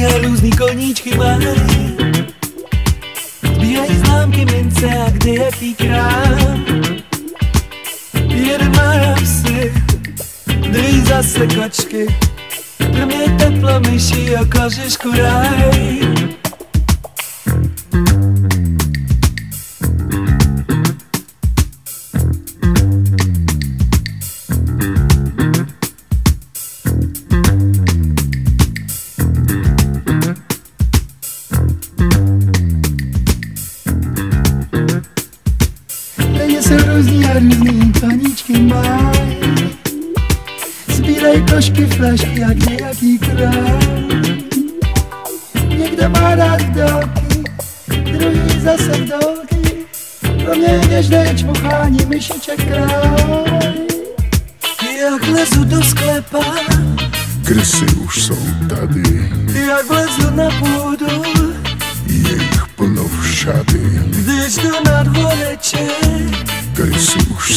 Koníčky a různý koníčky mají Zbíhají známky mince a kde je král. Jeden má psy, druhý zase kačky. Pro mě je teplo myší a kožešku ráj různý paníčky mají. Sbírej košky, flašky a kde jaký krám. Někdo má rád dolky, druhý zase dolky. Pro mě je něžné čmuchání myšiček kraj. Jak lezu do sklepa, Krysy už jsou tady, jak vlezu na půdu,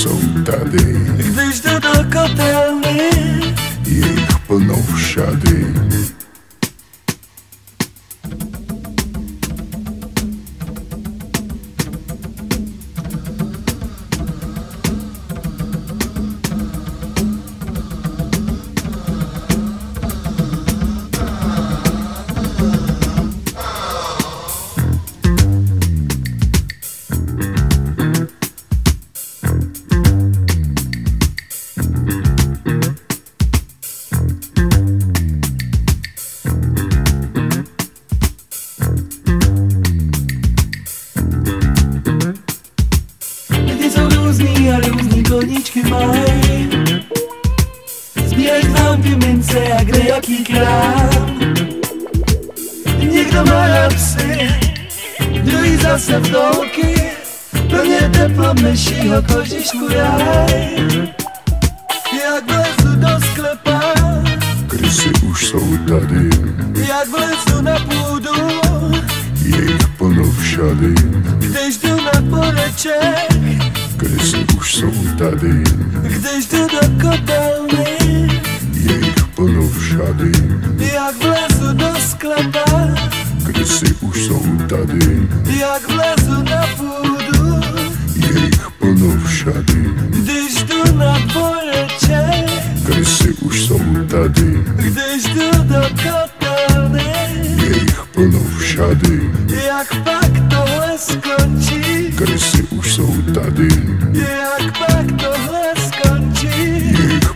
są tady Gdyż do kotelny Ich pną wsiady mai Zbiegnam piwnicę, jak grejak i kram Niech do malapsy Duj no zase w dołki. Pewnie te pomyśli o koziśku jaj Jak wlezu do sklepa Krysy już są tady Jak wlezu na budu Jej ponów siady Gdyś tu na polecie. всюд один, Gdzieś daleko pełny Є їх понов жадин, Jak wlezu do sklepa gdy sypu są tadyn, Jak wlezu na budu Є їх понов жадин, Gdyś tu na pole cię gdy sypu są tadyn, Gdyś tu do kotelny Є їх понов жадин, Jak pak to łesko ci Gdy